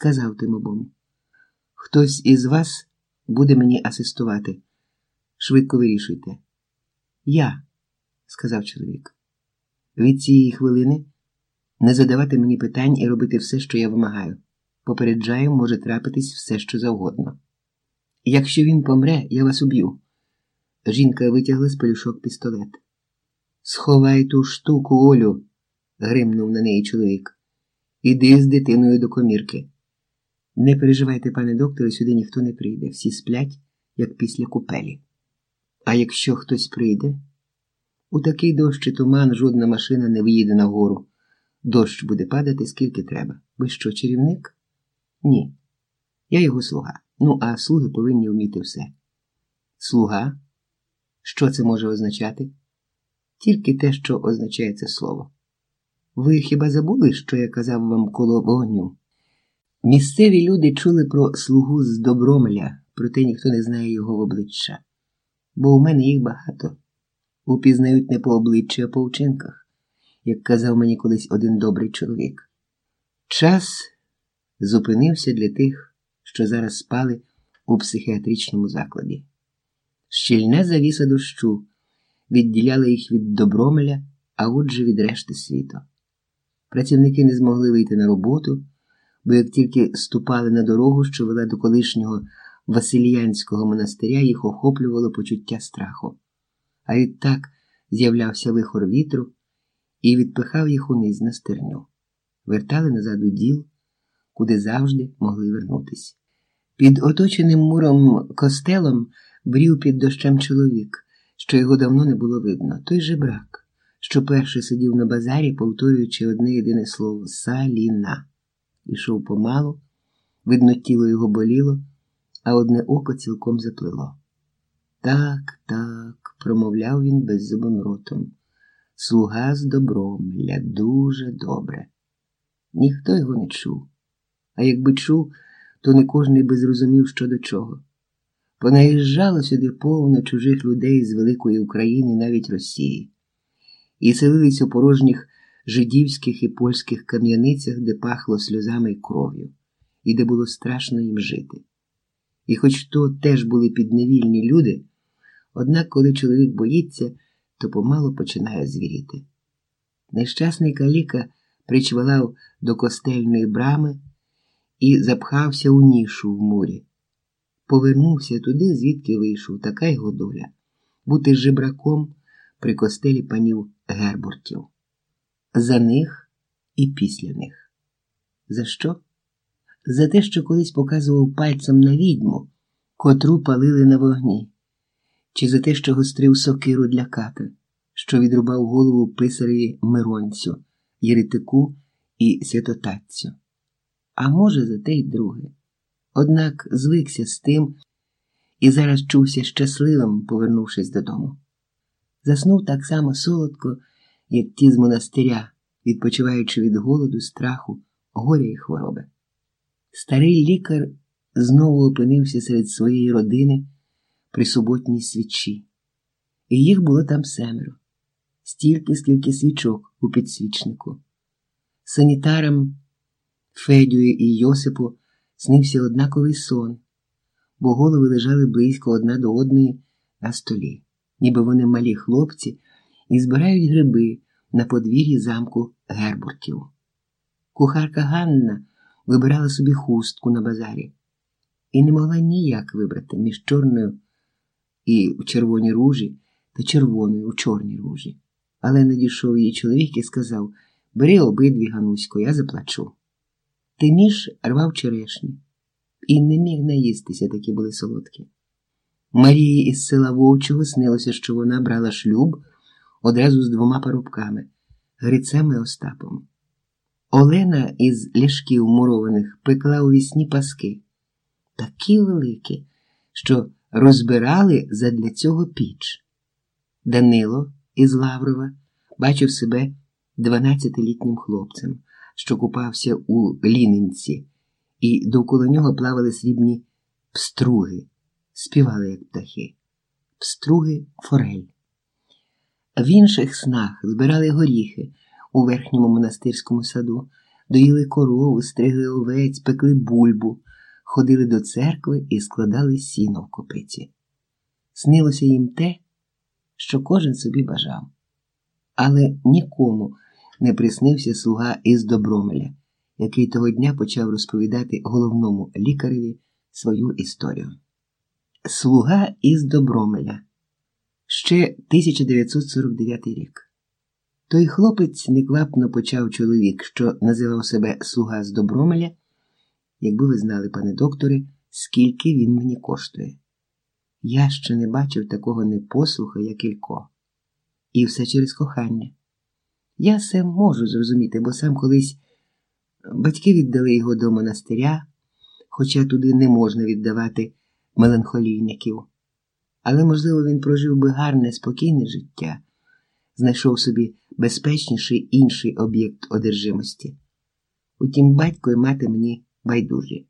сказав тим обом. Хтось із вас буде мені асистувати. Швидко вирішуйте. Я, сказав чоловік. Від цієї хвилини не задавати мені питань і робити все, що я вимагаю. Попереджаю, може трапитись все, що завгодно. Якщо він помре, я вас уб'ю. Жінка витягла з пелюшок пістолет. Сховай ту штуку, Олю, гримнув на неї чоловік. Іди з дитиною до комірки. Не переживайте, пане докторе, сюди ніхто не прийде. Всі сплять, як після купелі. А якщо хтось прийде, у такий дощ і туман жодна машина не виїде на гору. Дощ буде падати скільки треба. Ви що, чарівник? Ні. Я його слуга. Ну, а слуги повинні вміти все. Слуга? Що це може означати? Тільки те, що означає це слово. Ви хіба забули, що я казав вам коло вогню? Місцеві люди чули про слугу з Добромеля, проте ніхто не знає його в обличчя. Бо у мене їх багато. Упізнають не по обличчю, а по вчинках, як казав мені колись один добрий чоловік. Час зупинився для тих, що зараз спали у психіатричному закладі. Щільна завіса дощу відділяла їх від Добромеля, а отже від решти світу. Працівники не змогли вийти на роботу, бо як тільки ступали на дорогу, що вела до колишнього Васильянського монастиря, їх охоплювало почуття страху. А відтак з'являвся вихор вітру і відпихав їх униз на стерню. Вертали назад у діл, куди завжди могли вернутися. Під оточеним муром костелом брів під дощем чоловік, що його давно не було видно, той же брак, що перший сидів на базарі, повторюючи одне єдине слово саліна. Ішов помалу, видно, тіло його боліло, а одне око цілком заплило. Так, так, промовляв він беззубим ротом. Слуга з добромля, дуже добре. Ніхто його не чув, а якби чув, то не кожний би зрозумів, що до чого. Понаїжджало сюди повно чужих людей з великої України, навіть Росії, і селились у порожніх жидівських і польських кам'яницях, де пахло сльозами й кров'ю, і де було страшно їм жити. І хоч то теж були підневільні люди, однак, коли чоловік боїться, то помалу починає звіріти. Нещасний каліка причвалав до костельної брами і запхався у нішу в мурі. Повернувся туди, звідки вийшов, така його доля бути жебраком при костелі панів Гербуртів. За них і після них. За що? За те, що колись показував пальцем на відьму, котру палили на вогні, чи за те, що гострив сокиру для ката, що відрубав голову писареві Миронцю, Єретику і святотатцю. А може, за те й друге. Однак звикся з тим і зараз чувся щасливим, повернувшись додому. Заснув так само солодко, як ті з монастиря, відпочиваючи від голоду, страху, горя і хвороби. Старий лікар знову опинився серед своєї родини при суботній свічі, і їх було там семеро, стільки, скільки свічок у підсвічнику. Санітарам Федію і Йосипу снився однаковий сон, бо голови лежали близько одна до одної на столі, ніби вони малі хлопці і збирають гриби на подвір'ї замку Гербуртів. Кухарка Ганна вибирала собі хустку на базарі і не могла ніяк вибрати між чорною і в червоній ружі та червоною у чорній ружі. Але надійшов її чоловік і сказав Бери обидві, Ганусько, я заплачу. Тиміш рвав черешні і не міг наїстися, такі були солодкі. Марії із села Вовчого снилося, що вона брала шлюб одразу з двома парубками Грицем і Остапом. Олена із ляшків мурованих пекла у вісні паски, такі великі, що розбирали задля цього піч. Данило із Лаврова бачив себе дванадцятилітнім хлопцем, що купався у лінинці, і довкола нього плавали срібні пструги, співали, як птахи, пструги форель. В інших снах збирали горіхи у верхньому монастирському саду, доїли корову, стригли овець, пекли бульбу, ходили до церкви і складали сіно в копиці. Снилося їм те, що кожен собі бажав. Але нікому не приснився слуга із Добромеля, який того дня почав розповідати головному лікареві свою історію. Слуга із Добромеля. Ще 1949 рік. Той хлопець неквапно почав чоловік, що називав себе слуга з Добромеля, якби ви знали, пане докторе, скільки він мені коштує. Я ще не бачив такого непослуха, як Ілько. І все через кохання. Я все можу зрозуміти, бо сам колись батьки віддали його до монастиря, хоча туди не можна віддавати меланхолійників. Але, можливо, він прожив би гарне, спокійне життя, знайшов собі безпечніший інший об'єкт одержимості. Утім, батько і мати мені байдужі.